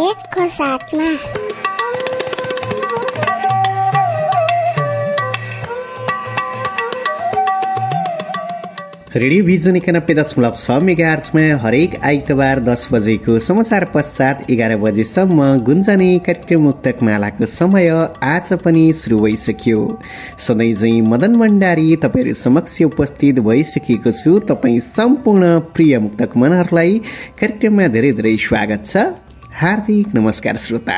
हरेकको साथमा radio vision एकानब्बे दशमलव छ मेगा हरेक आइतबार दस बजेको समाचार पश्चात एघार बजेसम्म गुन्जने कार्यक्रम मुक्तक मालाको समय आज पनि सुरु भइसक्यो। सधैँ चाहिँ मदन भण्डारी तपाईँहरू समक्ष उपस्थित भइसकेको छु। तपाईँ सम्पूर्ण प्रिय मुक्तक मनहरूलाई कार्यक्रममा धेरै धेरै स्वागत छ। हार्दिक नमस्कार श्रोता।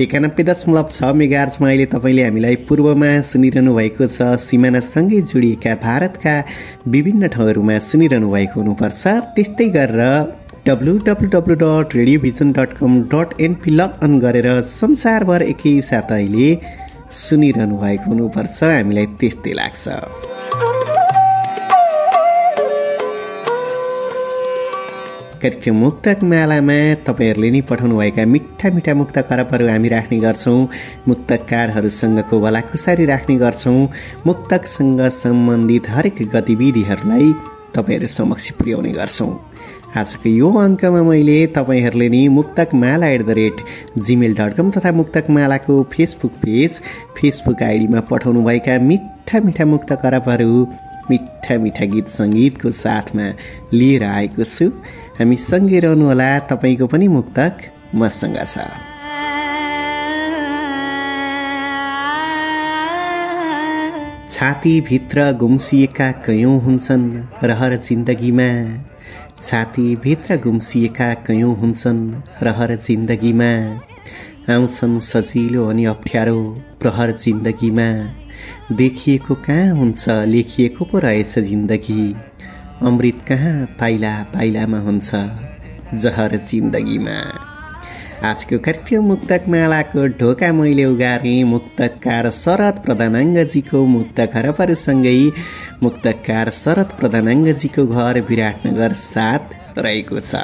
एकानब्बे दशमलव छ मेगार्चमा अहिले तपाईँले हामीलाई पूर्वमा सुनिरहनु भएको छ सिमानासँगै जोडिएका भारतका विभिन्न ठाउँहरूमा सुनिरहनु भएको हुनुपर्छ। त्यस्तै गरेर W W W dot radiovision dot com dot NP log on गरेर संसारभर एकैसाथ अहिले सुनिरहनु भएको हुनुपर्छ। हामीलाई त्यस्तै लाग्छ। कार्यक्रम मुक्तक मालामा तपाईँहरूले नै पठाउनुभएका मिठा मिठा मुक्त खरबहरू हामी राख्ने गर्छौँ। मुक्तकारहरूसँगको भलाकुसारी राख्ने गर्छौँ। मुक्तकसँग सम्बन्धित हरेक गतिविधिहरूलाई तपाईँहरू समक्ष पुर्याउने गर्छौँ। आजको यो अङ्कमा मैले तपाईँहरूले नि Muktak Mala at the rate gmail dot com तथा मुक्तक मालाको फेसबुक पेज फेसबुक आइडीमा पठाउनुभएका मिठा मिठा मुक्त करपहरू मिठा मिठा गीत सङ्गीतको साथमा लिएर आएको छु। हामी सँगै रहनुहोला तपाईँको पनि मुक्तक मसँग छ। छातीभित्र गुम्सिएका कयौँ हुन्छन् रहर जिन्दगीमा। छातीभित्र गुम्सिएका कयौँ हुन्छन् रहर जिन्दगीमा। आउँछन् सजिलो अनि अप्ठ्यारो प्रहर जिन्दगीमा। देखिएको कहाँ हुन्छ लेखिएको पो रहेछ जिन्दगी। अमृत कहाँ पाइला पाइलामा हुन्छ जहर जिन्दगीमा। आजको कार्यक्रम मुक्तक मालाको ढोका मैले उगारेँ। मुक्तकार शरद प्रधानाङ्गजीको मुक्त घरपहरूसँगै मुक्तकार शरद प्रधानाङ्गजीको घर विराटनगर साथ रहेको छ।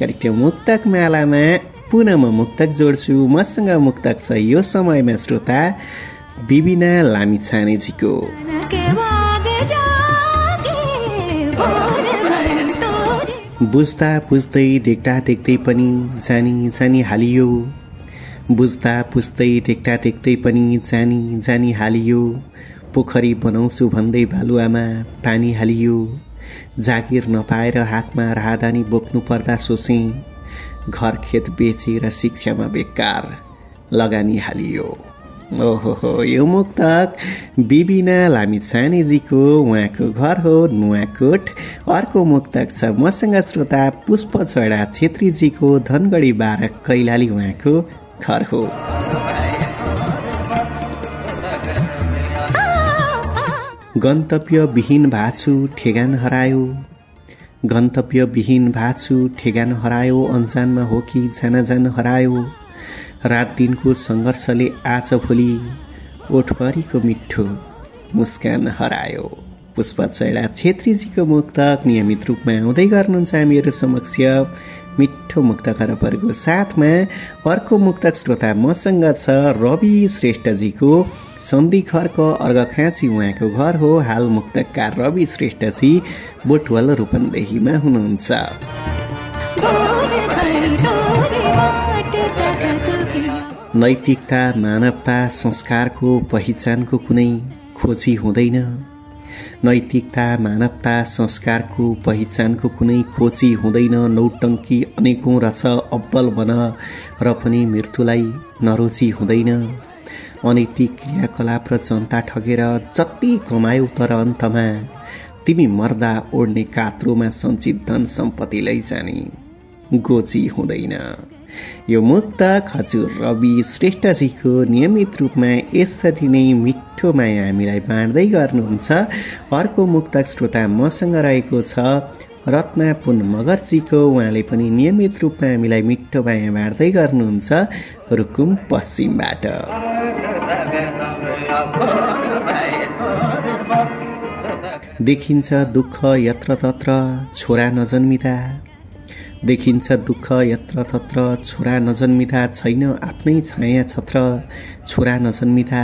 कार्यक्रम मुक्तक मालामा पुनः म मुक्तक जोड्छु। मसँग मुक्तक छ यो समयमा श्रोता बिबिना लामी छानेजीको। बुझ्दा बुझ्दै देख्दा देख्दै पनि जानी जानी हालियो। बुझ्दा बुझ्दै देख्दा देख्दै पनि जानी जानी हालियो। पोखरी बनाउँछु भन्दै भालुवामा पानी हालियो। जागिर नपाएर हातमा राहदानी बोक्नु पर्दा सोचे घर खेत बेचेर शिक्षामा बेकार लगानी हालियो। ओहो यो मुक्तक। बिबिना लामिछानेजीको उहाँको घर हो नुवाकोट। अर्को मुक्तक छ मसँग श्रोता पुष्प चढा छेत्रीजीको धनगढी बाह्र कैलाली उहाँको घर हो। गन्तव्य विहीन भाछु ठेगान हरायो। गन्तव्य विहीन भाछु ठेगान हरायो अन्जानमा हो कि जान हरायो। रात दिनको सङ्घर्षले आज भोलि ओठभरिको मिठो मुस्कान हरायो। पुष्प चैडा छेत्रीजीको मुक्तक नियमित रूपमा आउँदै गर्नुहुन्छ हामीहरू समक्ष। मिठो मुक्त खरबहरूको साथमा अर्को मुक्तक श्रोता मसँग छ रवि श्रेष्ठजीको सन्धि खरको अर्घखाँची उहाँको घर हो। हाल मुक्तकार रवि श्रेष्ठजी बोटवल रूपन्देहीमा हुनुहुन्छ। नैतिकता मानवता संस्कारको पहिचानको कुनै खोजी हुँदैन। नैतिकता मानवता संस्कारको पहिचानको कुनै खोजी हुँदैन। नौटङ्की अनेकौँ रछ अब्बल बन र पनि मृत्युलाई नरोजी हुँदैन। अनैतिक क्रियाकलाप र जनता ठगेर जति कमायौ तर अन्तमा तिमी मर्दा ओढ्ने कात्रोमा सञ्चित धन सम्पत्ति लैजाने गोची हुँदैन। यो मुक्तक हजुर रवि श्रेष्ठजीको नियमित रूपमा यसरी नै मिठो माया हामीलाई बाँड्दै गर्नुहुन्छ। अर्को मुक्तक श्रोता मसँग रहेको छ रत्ना पुन मगर्जीको। उहाँले पनि नियमित रूपमा हामीलाई मिठो माया बाँड्दै गर्नुहुन्छ रुकुम पश्चिमबाट। देखिन्छ दुःख यत्र तत्र छोरा नजन्मिँदा। देखिन्छ दुःख यत्र तत्र छोरा नजन्मिँदा छैन आफ्नै छाया छत्र। छोरा नजन्मिँदा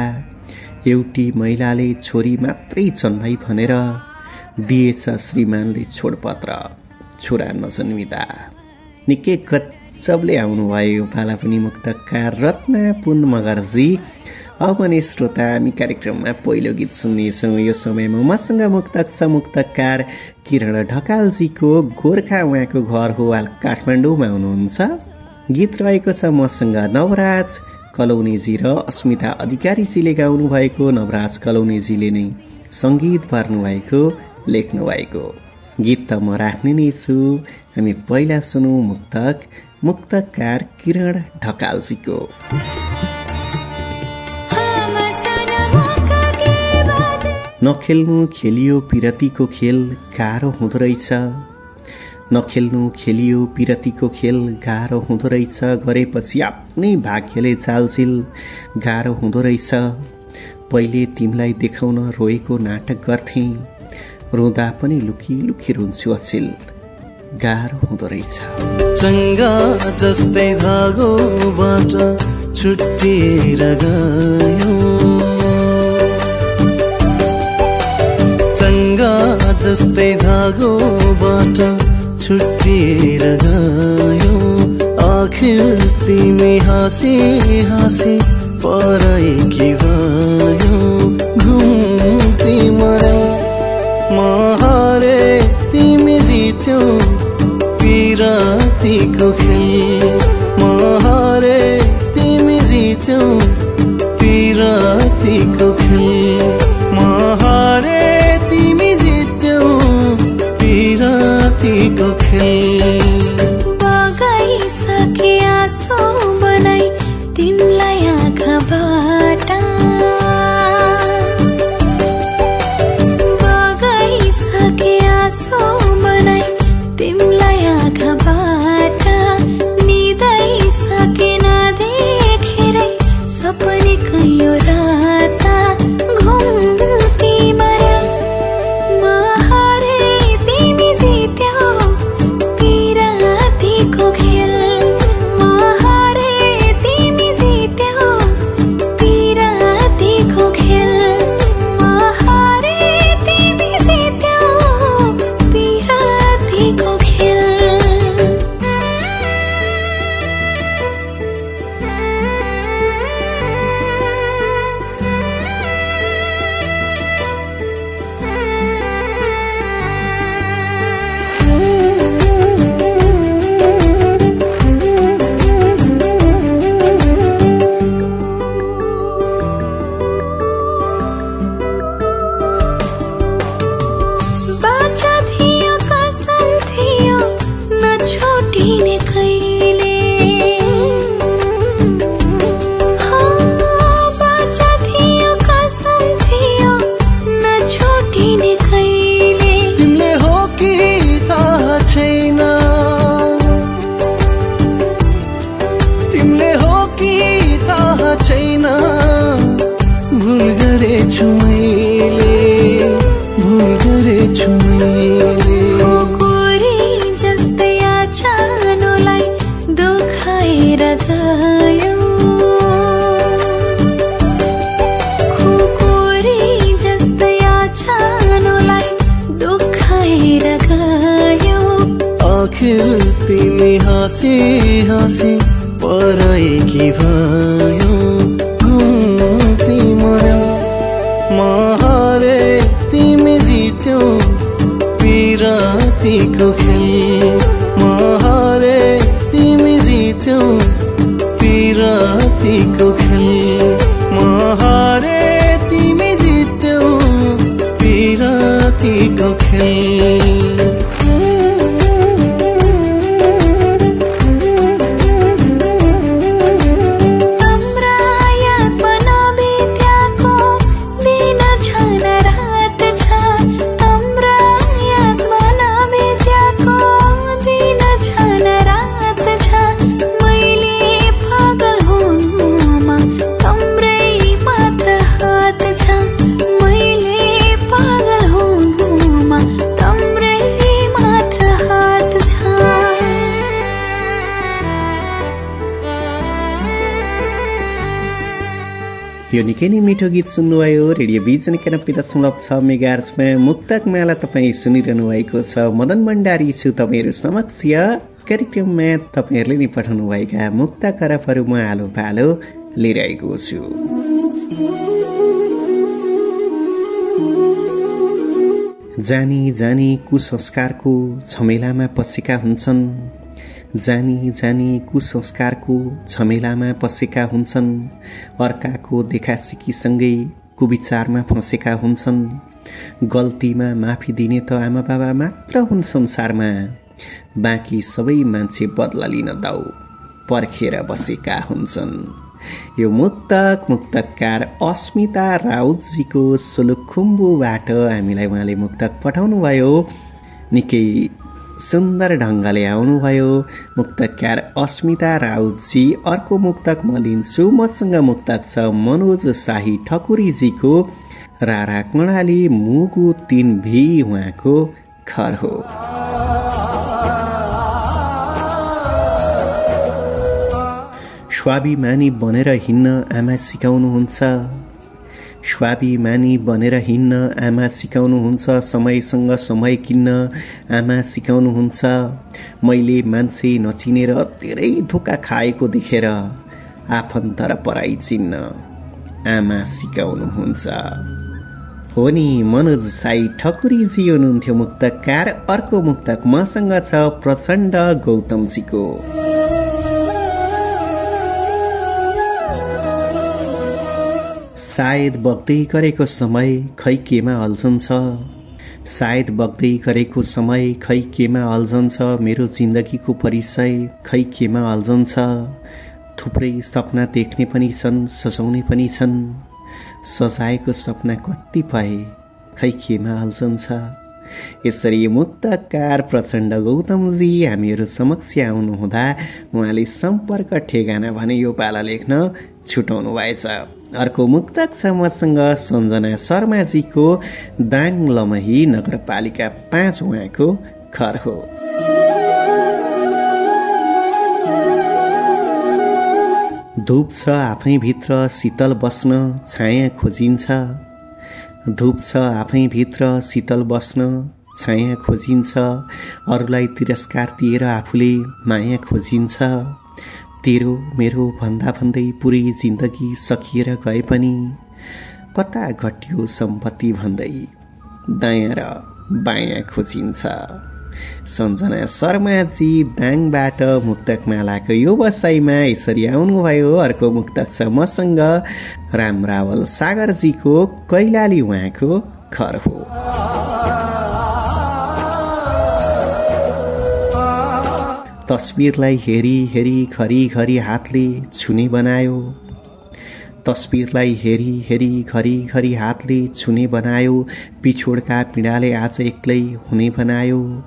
एउटी महिलाले छोरी मात्रै जन्माई भनेर दिएछ श्रीमानले छोडपत्र। छोरा नजन्मिँदा निकै गजबले आउनुभयो। यो पाला पनि मुक्तकार रत्ना पुन मगर्जी। अब भने श्रोता हामी कार्यक्रममा पहिलो गीत सुन्नेछौँ। यो समयमा मसँग मुक्तक छ मुक्तकार किरण ढकालजीको गोर्खा उहाँको घर हो हाल काठमाडौँमा हुनुहुन्छ। गीत रहेको छ मसँग नवराज कलौनेजी र अस्मिता अधिकारीजीले गाउनु भएको नवराज कलौनेजीले नै सङ्गीत भर्नु भएको लेख्नु भएको गीत त म राख्ने नै छु। हामी पहिला सुनौ मुक्तक मुक्तकार किरण ढकालजीको। नखेल्नु खेलियो पिरतीको खेल गाह्रो हुँदो रहेछ। नखेल्नु खेलियो पिरतीको खेल गाह्रो हुँदो रहेछ। गरेपछि आफ्नै भाग्यले चालचिल गाह्रो हुँदो रहेछ। पहिले तिमीलाई देखाउन रोएको नाटक गर्थे। रुँदा पनि लुकी लुकी रुन्छु अचिल गाह्रो हुँदो रहेछ। जस्तै धागोबाट छुट्टिएर गयो। आखिर तिमी हाँसी हाँसी पराएकी भयो। घुम्ती मर्यो महारे तिमी जित्यो पिरातीको खेल। महारे तिमी जित्यो पिरातीको खेल। मिठो गीत सुन्नुभयो रेडियो बिजन एकानब्बे दशमलव छ मेगार्समा मुक्तक माला तपाईँ सुनिरहनु भएको छ। मदन भण्डारी छु तपाईँहरू समक्ष। कार्यक्रममा तपाईँहरूले नै पठाउनुभएका मुक्त करफहरू म आलो पालो लिएर आएको छु। जानी जानी कुसंस्कारको झमेलामा पसेका हुन्छन्। जानी जानी कुसंस्कारको झमेलामा पसेका हुन्छन्। अर्काको देखासिकीसँगै कुविचारमा फँसेका हुन्छन्। गल्तीमा माफी दिने त आमा बाबा मात्र हुन् संसारमा। बाँकी सबै मान्छे बदला लिन दाउ पर्खेर बसेका हुन्छन्। यो मुक्तक मुक्तकार अस्मिता राउतजीको सोलुखुम्बुबाट हामीलाई उहाँले मुक्तक पठाउनु भयो निकै सुन्दर ढङ्गले आउनुभयो। मुक्तकार अस्मिता राउतजी अर्को मुक्तक म लिन्छु मसँग मुक्तक छ मनोज शाही ठकुरीजीको। रारा कर्णाली मुगु तिन भी उहाँको घर हो। स्वाभिमानी बनेर हिँड्न आमा सिकाउनुहुन्छ। स्वाभिमानी बनेर हिँड्न आमा सिकाउनुहुन्छ समयसँग समय किन्न आमा सिकाउनुहुन्छ मैले मान्छे नचिनेर धेरै धोका खाएको देखेर आफन्त र पराई चिन्न आमा सिकाउनुहुन्छ हो नि मनोज साई ठकुरीजी हुनुहुन्थ्यो मुक्तकार। अर्को मुक्तक मसँग छ प्रचण्ड गौतमजीको। सायद बग्दै गरेको समय खै केमा अल्झन्छ सायद बग्दै गरेको समय खै केमा अल्झन्छ मेरो जिन्दगीको परिचय खै केमा अल्झन्छ थुप्रै सपना देख्ने पनि छन् सजाउने पनि छन्। सजाएको सपना कति पाए खै केमा अल्झन्छ यसरी मुक्तकार प्रचण्ड गौतमजी हामीहरू समक्ष आउनुहुँदा उहाँले सम्पर्क ठेगाना भने यो पाला लेख्न। छुटाउनु भएछ। अर्को मुक्तक छ मसँग सञ्जना शर्माजीको दाङ लमही नगरपालिका पाँच उहाँको घर हो। धुप छ आफैभित्र शीतल बस्न छाया खोजिन्छ। धुप छ आफैभित्र शीतल बस्न छाया खोजिन्छ। अरूलाई तिरस्कार दिएर आफूले माया खोजिन्छ। तेरो मेरो भन्दा भन्दै पुरै जिन्दगी सकिएर गए पनि कता घट्यो सम्पत्ति भन्दै दायाँ र बायाँ खोजिन्छ। सञ्जना शर्माजी दाङबाट मुक्तक मालाको यो बसाइमा यसरी आउनुभयो। अर्को मुक्तक छ मसँग। राम रावल सागरजीको कैलाली उहाँको घर हो। तस्बिरलाई हेरी हेरी घरिघरि हातले छुने बनायो। तस्बिरलाई हेरी हेरी घरिघरि हातले छुने बनायो। पिछोडका पीडाले आज एक्लै हुने बनायो।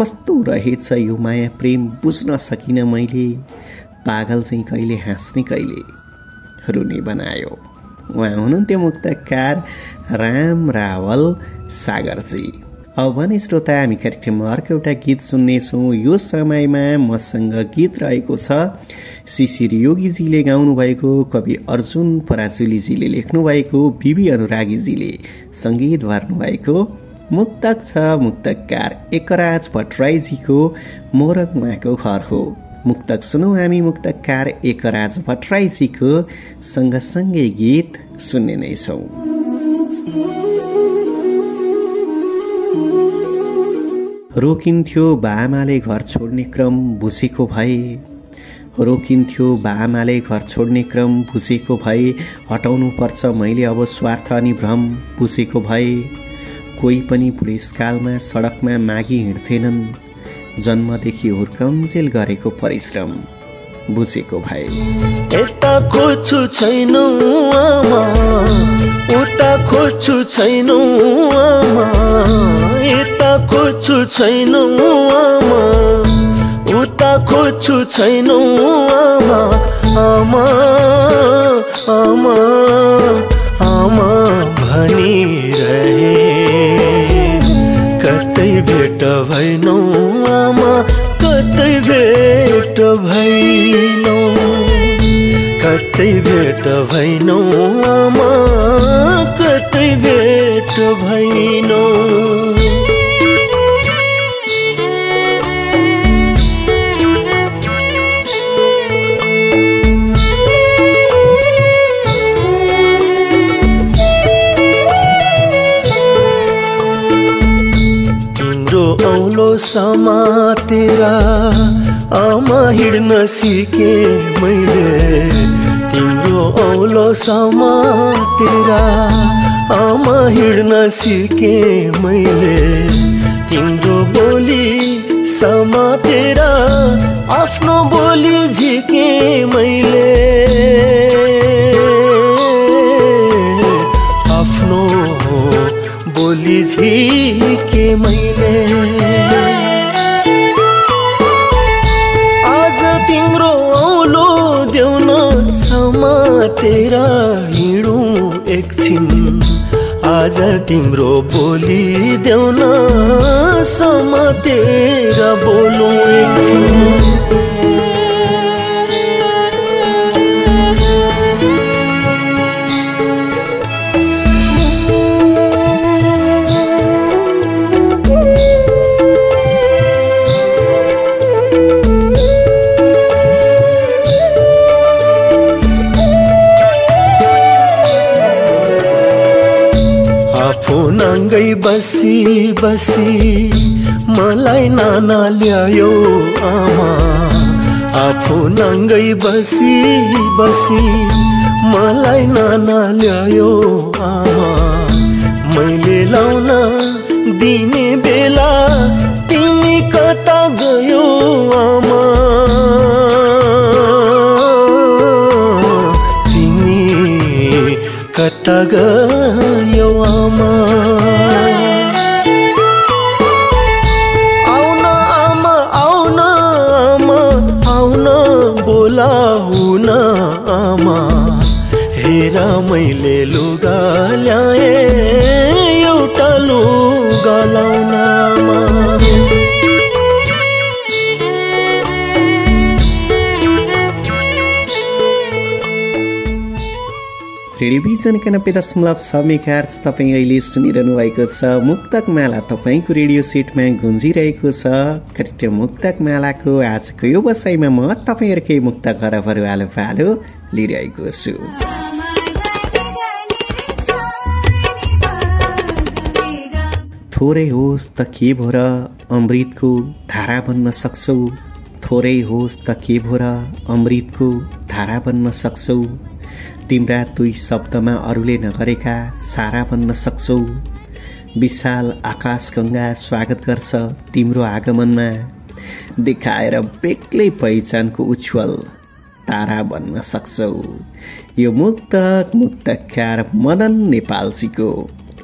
कस्तो रहेछ यो माया प्रेम बुझ्न सकिन मैले। पागल चाहिँ कहिले हाँस्ने कहिले रुने बनायो। उहाँ हुनुहुन्थ्यो मुक्तकार राम रावल सागरजी। भने श्रोता हामी कार्यक्रममा अर्को एउटा गीत सुन्नेछौँ। यो समयमा मसँग गीत रहेको छ। शिशिर योगीजीले गाउनु भएको कवि अर्जुन पराजुलीजीले लेख्नु भएको बिबी अनुरागीजीले सङ्गीत भर्नुभएको मुक्तक छ मुक्तकार एकराज भट्टराईजीको मोरङ उहाँको घर हो। मुक्तक सुनौ हामी मुक्तकार एकराज भट्टराईजीको सँगसँगै गीत सुन्ने नै छौँ। रोकिन्थ्यो बाआमाले घर छोड्ने क्रम भुसेको भए रोकिन्थ्यो बाआमाले घर छोड्ने क्रम भुसेको भए हटाउनु पर्छ मैले अब स्वार्थ अनि भ्रम बुझेको भए कोही पनि बुढेसकालमा सडकमा मागी हिँड्थेनन्। जन्मदेखि हुर्काउन्जेल गरेको परिश्रम। बुझेको भए। यता खोज्छु छैनौ आमा उता खोज्छु छैनौ आमा यता खोज्छु छैनौ आमा उता खोज्छु छैनौ आमा आमा आमा आमा भनिरहे। कतै भेट भएनौ आमा भेट भैनौ कतै भेट भैनौ आमा कतै भेट भैनौ समातेर आमा हिँड्न सिके मैले। तिम्रो औलो समातेर आमा हिँड्न सिके मैले। तिम्रो बोली समातेर आफ्नो बोली झिके मैले। आज तिम्रो बोली देउन समातेर बोलौँ एकछिन। बसी बसी मलाई नाना ल्यायो आमा। आफू नाङ्गै बसी बसी मलाई नाना ल्यायो आमा। मैले लाउन दिने बेला तिमी कता गयो आमा? तिमी कता गयो मैले लुगा ल्याएँ एउटा लुगा लाउन आमा रेडियोभिजन एकानब्बे दशमलव छ मेगार्च तपाईँ अहिले सुनिरहनु भएको छ मुक्तक माला। तपाईँको रेडियो सेटमा गुन्जिरहेको छ कार्यक्रम मुक्तक मालाको आजको यो बसाइमा म तपाईँहरूकै मुक्त घरहरू आलो फालो लिइरहेको छु। थोरै होस् त के भो र अमृतको धारा बन्न सक्छौ? थोरै होस् त के भो र अमृतको धारा बन्न सक्छौ? तिम्रा दुई शब्दमा अरूले नगरेका सारा बन्न सक्छौ। विशाल आकाश गङ्गा स्वागत गर्छ तिम्रो आगमनमा। देखाएर बेग्लै पहिचानको उज्जवल तारा बन्न सक्छौ। यो मुक्तक मुक्तकार मदन नेपालजीको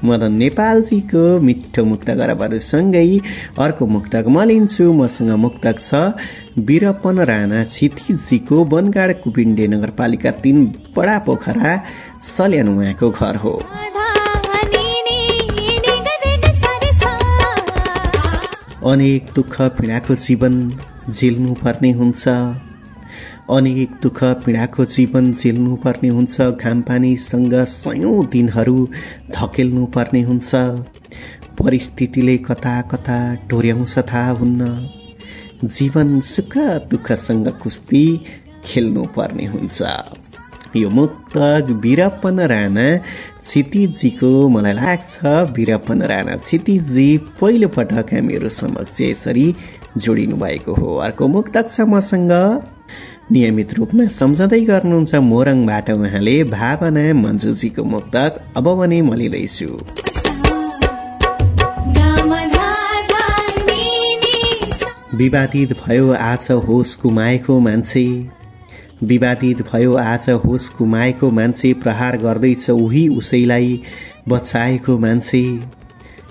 मदन नेपालजीको मिठो मुक्त गरबहरूसँगै अर्को मुक्तक म लिन्छु मसँग मुक्तक छ वीरपन राणा क्षितिजीको वनगाड कुपिण्डे नगरपालिका तीन बडा पोखरा सल्यान उहाँको घर हो। अनेक दुःख पीडाको जीवन झेल्नु पर्ने हुन्छ। अनेक दुःख पीडाको जीवन झेल्नु पर्ने हुन्छ। घामपानीसँग सयौँ दिनहरू धकेल्नु पर्ने हुन्छ। परिस्थितिले कता कता डोर्याउँछ थाहा हुन्न। जीवन सुख दुःखसँग कुस्ती खेल्नु पर्ने हुन्छ। यो मुक्तक वीरप्पन राणा क्षितिजीको मलाई लाग्छ वीरप्पन राणा क्षितिजी पहिलो पटक हामीहरू समक्ष यसरी जोडिनु भएको हो। अर्को मुक्तक छ मसँग नियमित रूपमा सम्झँदै गर्नुहुन्छ मोरङबाट उहाँले भावना मन्जुजीको मुक्तक। अब भने म लिँदैछु। विवादित भयो आज होस कुमाएको मान्छे। विवादित भयो आज होस कुमाएको मान्छे प्रहार गर्दैछ उही उसैलाई बचाएको मान्छे।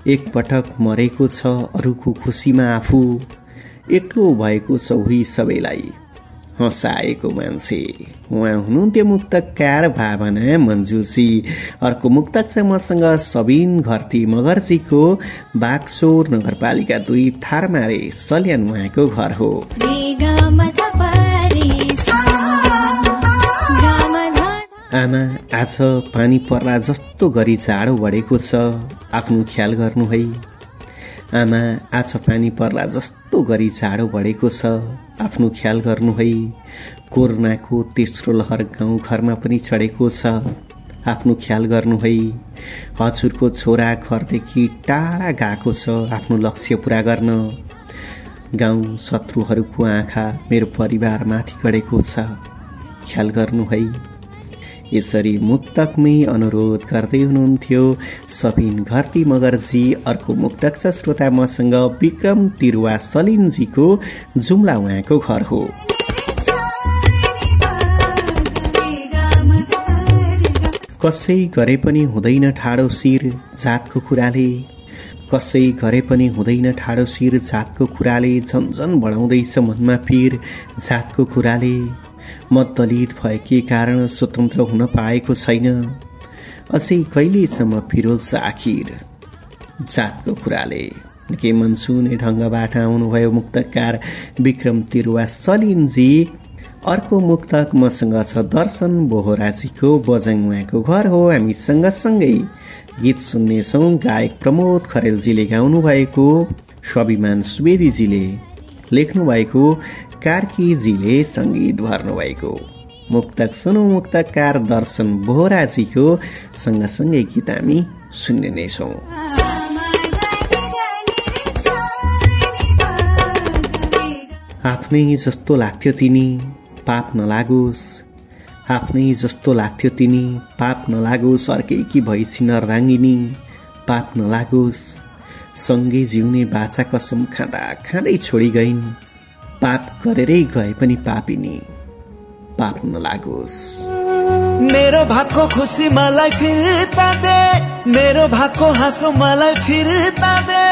एकपटक मरेको छ अरूको खुसीमा आफू। एक्लो भएको छ उही सबैलाई। हँसाएको मान्छे। उहाँ हुनुहुन्थ्यो मुक्तकार भावना मन्जुसी। अर्को मुक्तक छ मसँग सबिन घरती मगर्जीको बागसोर नगरपालिका दुई थारमारे सल्यान उहाँको घर हो। आमा आज पानी पर्ला जस्तो गरी जाडो बढेको छ। आफ्नो ख्याल गर्नु है। आमा आज पानी पर्ला जस्तो गरी जाडो बढेको छ। आफ्नो ख्याल गर्नु है कोरोनाको तेस्रो लहर गाउँ घरमा पनि चढेको छ। आफ्नो ख्याल गर्नु है हजुरको छोरा घरदेखि टाढा गएको छ आफ्नो लक्ष्य पुरा गर्न। गाउँ शत्रुहरूको आँखा मेरो परिवारमाथि गढेको छ। ख्याल गर्नु है। यसरी मुक्तकमै अनुरोध गर्दै हुनुहुन्थ्यो। सबिन घरती मगरजी अर्को मुक्तक छ श्रोता मसँग विक्रम तिरुवा सलिनजीको जुम्ला उहाँको घर हो। कसै गरे पनि हुँदैन ठाडो शिर जातको कुराले। कसै गरे पनि हुँदैन ठाडो शिर जातको कुराले झन्झन बढाउँदैछ मनमा पीर जातको कुराले। म दलित भएकै कारण स्वतन्त्र हुन पाएको छैन। अझै कहिलेसम्म पिरोल्छ आखिर जातको कुराले। निकै मनसुने ढङ्गबाट आउनुभयो मुक्तकार विक्रम तिरुवा सलिनजी। अर्को मुक्तक मसँग छ दर्शन बोहराजीको बजङ उहाँको घर हो। हामी सँगसँगै गीत सुन्नेछौँ। गायक प्रमोद खरेलजीले गाउनु भएको स्वाभिमान सुवेदीजीले लेख्नु भएको कार्कीजीले सङ्गीत भर्नु भएको मुक्तक सुनौ मुक्तकार दर्शन बोहराजीको सँगसँगै गीत हामी सुन्ने नै छौँ। आफ्नै जस्तो लाग्थ्यो तिनी पाप नलागोस्। आफ्नै जस्तो लाग्थ्यो तिनी पाप नलागोस्। अर्कैकी भइसिन अर्धाङ्गिनी पाप नलागोस्। सँगै जिउने बाचा कसम खाँदा खाँदै छोडी गइन्। पाप गरेरै गए पनि पापिनी। पाप नलागोस्। मेरो भाको खुसी मलाई फिर्ता दे मेरो भाको हाँसो मलाई फिर्ता दे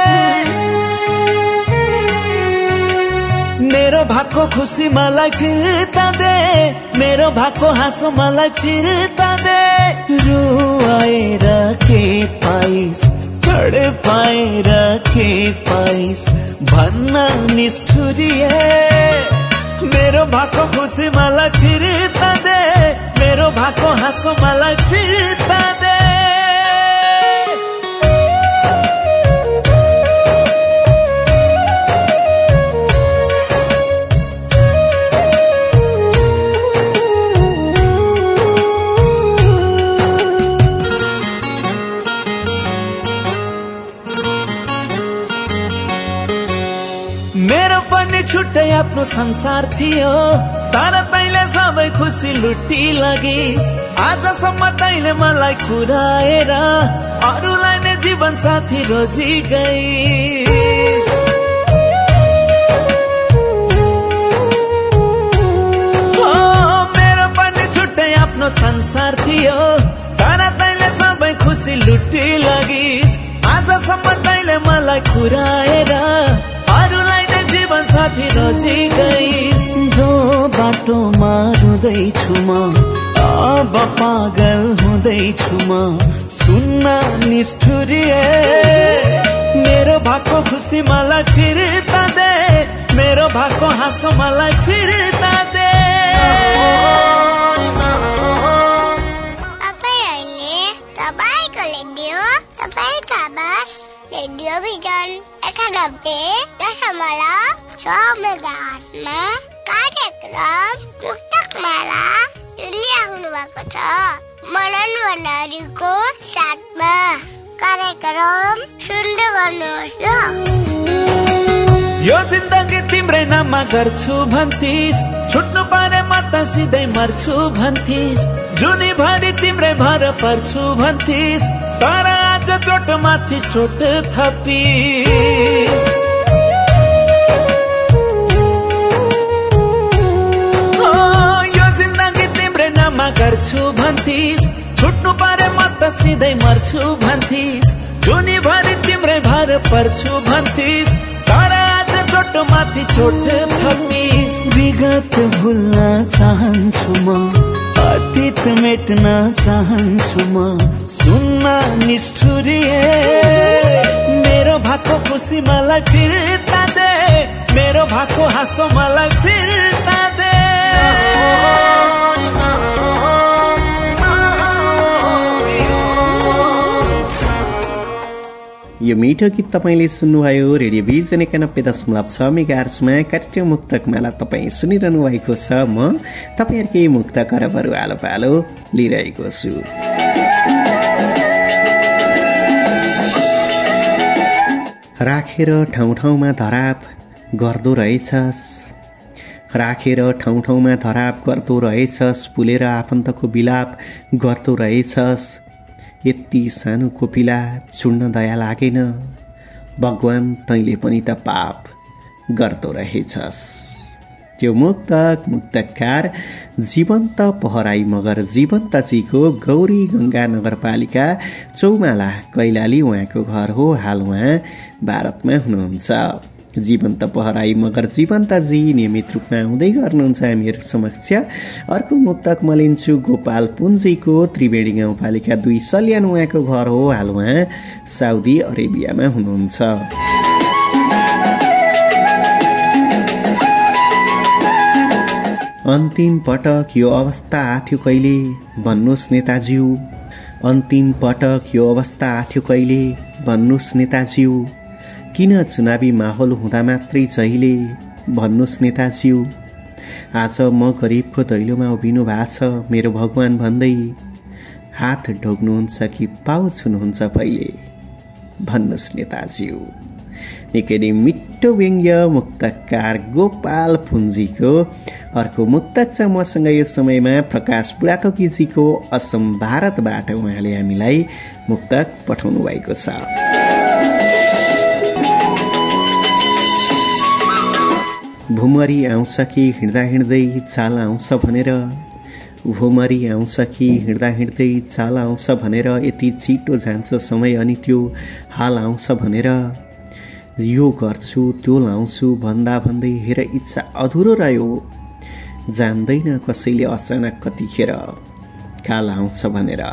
मेरो भाको खुसी मलाई फिर्ता दे मेरो भाको हाँसो मलाई फिर्ता दे रुवाएर के पाइस। कड पाएर के पाइस भन्न निष्ठुरिए। मेरो भाको खुसी मलाई फिर्ता दे मेरो भाको हाँसो मलाई फिर्ता छुट्टै आफ्नो संसार थियो। तर तैले सबै खुसी लुटी लगिस। आजसम्म तैले मलाई खुराएर अरूलाई नै जीवन साथी रोजी छुट्टै आफ्नो संसार थियो। तर तैले सबै खुसी लुटी लगिस। आजसम्म तैले मलाई जीवन नजी गइस दो बाटोमा म। अब पागल हुँदैछु म। सुन्न निष्ठुरिए मेरो भएको खुसी मलाई फिर्ता दे। मेरो भएको हाँसो मलाई फिर्ता यो जिन्दगी तिम्रै नाममा गर्छु भन्थिस। छुट्नु परे म त सिधै मर्छु भन्थिस। जुनी भरि तिम्रै भर पर्छु भन्थिस। तर आज चोट माथि चोट थपिस यो जिन्दगी तिम्रै नाममा गर्छु भन्थिस। छुट्नु परे म त सिधै मर्छु भन्थिस। जुनी भरि तिम्रै भर पर्छु भन्थिस। तर आज चोट माथि चोट थपिस। विगत भुल्न चाहन्छु म अतीत मेट्न चाहन्छु म। सुन्न निष्ठुरिए मेरो भएको खुसी मलाई फिर्ता दे। मेरो भएको हाँसो मलाई फिर्ता यो मिठो गीत तपाईँले सुन्नुभयो रेडियो भिजन एकानब्बे दशमलव छ मेगा आर्समा कार्यक्रम मुक्तक माला तपाईँ सुनिरहनु भएको छ। म तपाईँहरूकै मुक्त करबहरू आलो पालो लिइरहेको छु। राखेर ठाउँ ठाउँमा धराप गर्दो रहेछस्। राखेर ठाउँ ठाउँमा धराप गर्दो रहेछस्। फुलेर आफन्तको बिलाप गर्दो रहेछस्। यति सानो कोपिला चुड्न दया लागेन। भगवान तैँले पनि त पाप गर्दो रहेछस्। त्यो मुक्तक मुक्तकार जीवन्त पहराई मगर जीवन्तजीको गौरी गङ्गा नगरपालिका चौमाला कैलाली उहाँको घर हो। हाल उहाँ भारतमा हुनुहुन्छ। जीवन्त पहराई मगर जीवन्तजी नियमित रूपमा आउँदै गर्नुहुन्छ हामीहरू समक्ष। अर्को मुक्तक म लिन्छु गोपाल पुन्जीको त्रिवेणी गाउँपालिका दुई सल्यान उहाँको घर हो हाल उहाँ साउदी अरेबियामा हुनुहुन्छ। अन्तिम पटक यो अवस्था आथ्यो कहिले? भन्नुहोस् नेताज्यू। अन्तिम पटक यो अवस्था आथ्यो कहिले? भन्नुहोस् नेताज्यू। किन चुनावी माहौल हुँदा मात्रै जहिले? भन्नुहोस् नेताज्यू। आज म गरिबको दैलोमा उभिनु भएको छ मेरो भगवान भन्दै हात ढोग्नुहुन्छ कि पाउ छुनुहुन्छ पहिले भन्नुहोस् नेताज्यू। निकै नै मिठो व्यङ्ग्य मुक्तकार गोपाल पुन्जीको अर्को मुक्तक छ मसँग यो समयमा प्रकाश बुढाथोकीजीको असम भारतबाट उहाँले हामीलाई मुक्तक पठाउनु भएको छ। भुमरी आउँछ कि हिँड्दा हिँड्दै चाल आउँछ भनेर? भुमरी आउँछ कि हिँड्दा हिँड्दै चाल आउँछ भनेर? यति छिटो जान्छ समय अनि त्यो हाल आउँछ भनेर? यो गर्छु त्यो लाउँछु भन्दा भन्दै हेर इच्छा अधुरो रह्यो। जान्दैन कसैले अचानक कतिखेर काल आउँछ भनेर।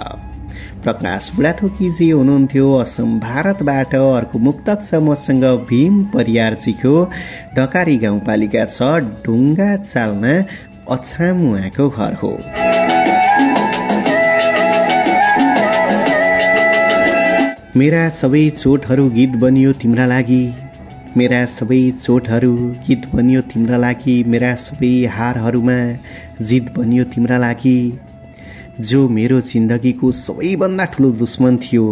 प्रकाश बुढाथोकीजी हुनुहुन्थ्यो। असम भारतबाट अर्को मुक्तक छ मसँग भीम परियारजीको ढकारी गाउँपालिका छ ढुङ्गा चालना अछाम घर हो। मेरा सबै चोटहरू गीत बनियो तिम्रा लागि। मेरा सबै चोटहरू गीत बनियो तिम्रा लागि। मेरा सबै हारहरूमा जित बनियो तिम्रा लागि। जो मेरो जिन्दगीको सबैभन्दा ठुलो दुश्मन थियो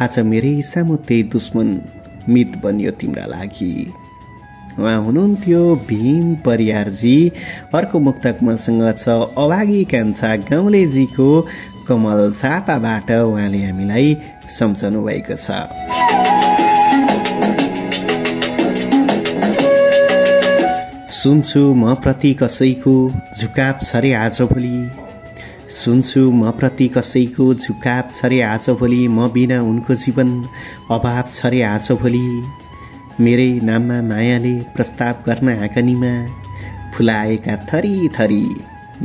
आज मेरै सामु त्यही दुश्मन मित बनियो तिम्रा लागि। उहाँ हुनुहुन्थ्यो भीम परियारजी अर्को मुक्तक मसँग छ अभागी कान्छा गाउँलेजीको कमल छापाबाट उहाँले हामीलाई सम्झनु भएको छ। सुन्छु म प्रति कसैको झुकाप छ रे आजभोलि। सुन्छु म प्रति कसैको झुकाप छ रे आजभोलि म बिना उनको जीवन अभाव छ रे आजभोलि। मेरै नाममा मायाले प्रस्ताव गर्न आँगनीमा फुलाएका थरी थरी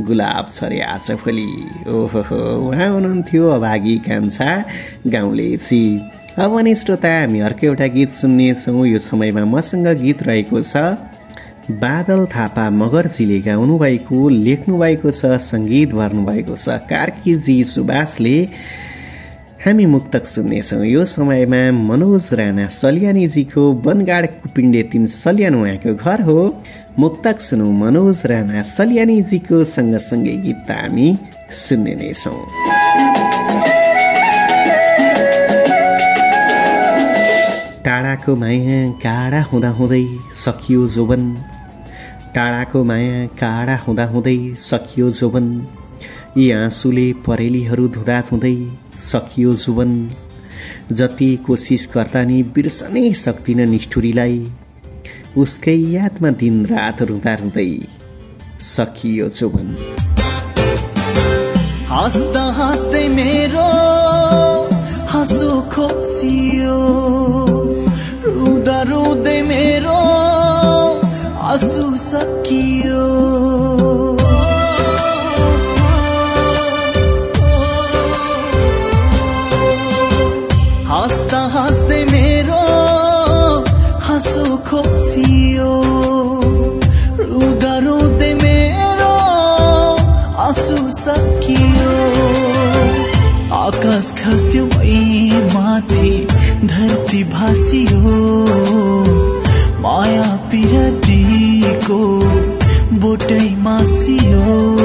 गुलाब छ रे आजभोलि। ओहो उहाँ हुनुहुन्थ्यो अभागी कान्छा गाउँलेसी अब भने श्रोता हामी अर्को एउटा गीत सुन्नेछौँ। यो समयमा मसँग गीत रहेको छ। बादल थापा मगरजीले गाउनु भएको लेख्नु भएको छ सङ्गीत भर्नुभएको छ। कार्कीजी सुभाषले हामी मुक्तक सुन्नेछौँ। यो समयमा मनोज राणा सल्यानीजीको वनगाड कुपिण्डे तिन सल्यान उहाँको घर हो। मुक्तक सुनौ मनोज राणा सल्यानीजीको सँगसँगै गीत हामी सुन्ने नै छौँ। टाढाको माया गाडा हुँदा हुँदै सकियो जोबन टाढाको माया काडा हुँदा हुँदै सकियो जोबन यी आँसुले परेलीहरू धुँदा धुँदै सकियो जुवन। जति कोसिस गर्दा नि बिर्सनै सक्दिन निष्ठुरीलाई। उसकै यादमा दिन रात रुँदा रुँदै सकियो जोबन हाँस्दा हाँस्दै मेरो हाँसो खोसियो। रुँदा रुँदै मेरो आँसु सकियो। हाँस्दा हाँस्दै मेरो हाँसो खोसियो। रुँदा रुँदै मेरो आँसु सकियो। आकाश खस्यो माथि। कति भासियो माया पिरतीको बोटै मासियो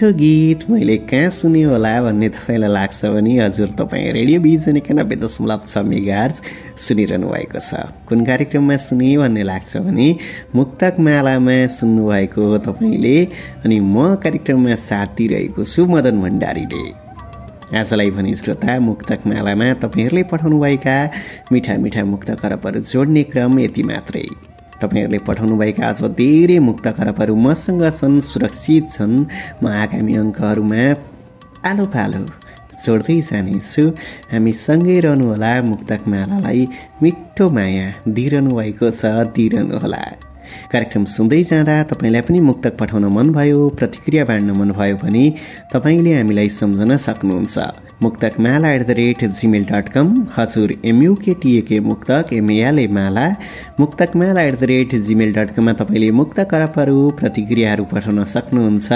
मिठो गीत मैले कहाँ सुने होला भन्ने तपाईँलाई लाग्छ भने हजुर तपाईँ रेडियो भिजन एकानब्बे दशमलव छ मेगार्ज सुनिरहनु भएको छ। कुन कार्यक्रममा सुने भन्ने लाग्छ भने मुक्तक मालामा सुन्नुभएको तपाईँले अनि म कार्यक्रममा साथ दिइरहेको छु मदन भण्डारीले। आजलाई भने श्रोता मुक्तक मालामा तपाईँहरूले पठाउनुभएका मिठा मिठा मुक्त करपहरू जोड्ने क्रम यति मात्रै। तपाईँहरूले पठाउनुभएका अझ धेरै मुक्त खरबहरू मसँग छन् सुरक्षित छन्। म आगामी अङ्कहरूमा आलो पालो जोड्दै जानेछु। हामी सँगै रहनुहोला मुक्तक मालालाई मिठो माया दिइरहनु भएको छ दिइरहनुहोला। कार्यक्रम सुन्दै जाँदा तपाईँलाई पनि मुक्तक पठाउन मनभयो प्रतिक्रिया बाँड्न मनभयो भने तपाईँले हामीलाई सम्झन सक्नुहुन्छ। Muktak Mala at the rate gmail dot com हजुर M U K T A K Muktak M L A Mala Muktak Mala at the rate gmail dot कममा तपाईँले मुक्त करपहरू प्रतिक्रियाहरू पठाउन सक्नुहुन्छ।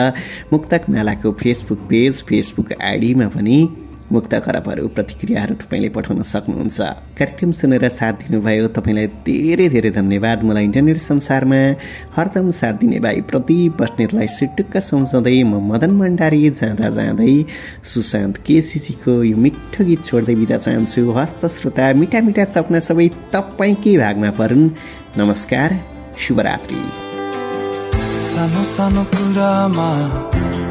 मुक्तक मालाको फेसबुक पेज फेसबुक आइडीमा पनि मुक्त खराबहरू प्रतिक्रियाहरू तपाईँले पठाउन सक्नुहुन्छ। कार्यक्रम सुनेर साथ दिनुभयो तपाईँलाई धेरै धेरै धन्यवाद। मलाई इन्टरनेट संसारमा हरदम साथ दिने भाइ प्रति बस्नेतलाई सिटुक्क सम्झाउँदै म मदन भण्डारी जाँदा जाँदै सुशान्त केसीजीको यो मिठो गीत छोड्दै बिदा चाहन्छु। हस्त श्रोता मिठा मिठा सपना सबै तपाईँकै भागमा परुन्। नमस्कार शुभरात्रि। सानो सानो कुरामा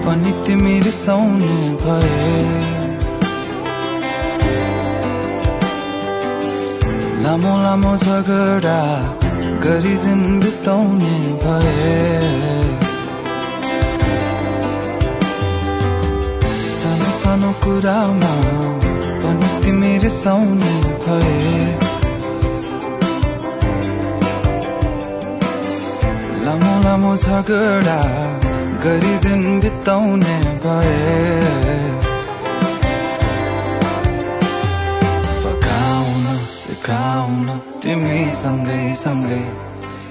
पनि तिमी रिसाउने भए। लामो लामो झगडा गरी दिन बिताउने भए। सानो सानो कुरामा पनि तिमी रिसाउने भए। लामो लामो झगडा गरी दिन बिताउने भए। सिकाउन तिमी सँगै सँगै।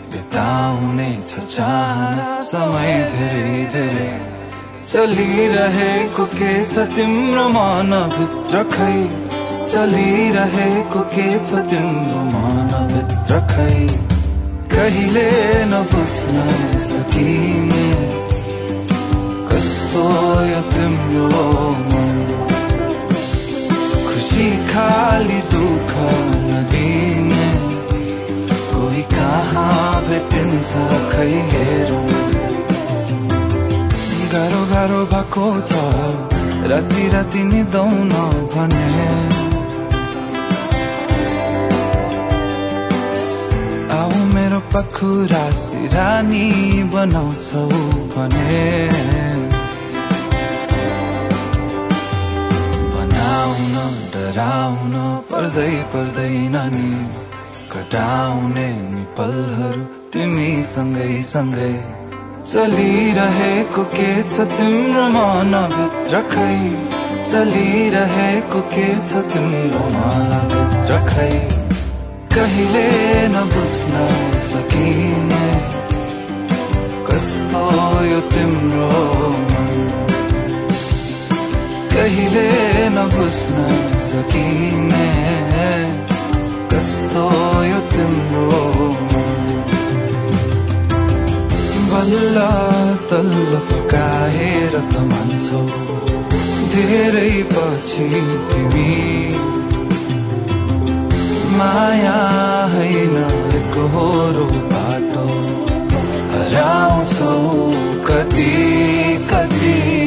बिताउने छ चाहना समय धेरै धेरै। चलिरहेको के छ तिम्रो मनभित्र खै चलिरहेको के छ तिम्रो मनभित्र खै कहिले नबुझ्न सकिने। कस्तो यो तिम्रो मन। खाली दुःख नदिने। कोही कहाँ भेटिन्छ खै हेरौँ। गाह्रो गाह्रो भएको छ राति राति निदाउन भने। आऊ मेरो पखुरा सिरानी बनाउँछौ भने। डराउन पर्दै पर्दैन नि कटाउने नि पलहरू तिमी सँगै सँगै चलिरहेको के छ तिम्रो मनभित्र खै चलिरहेको के छ तिम्रो मनभित्र खै कहिले नबुझ्न सकिने? कस्तो यो तिम्रो मन? कहिले नबुझ्न सकिने? कस्तो यो तिम्रो बल्ल तल्लो फकाएर त मान्छौ। धेरै पछि तिमी। माया होइन एकहोरो बाटो। हराउँछौ कति।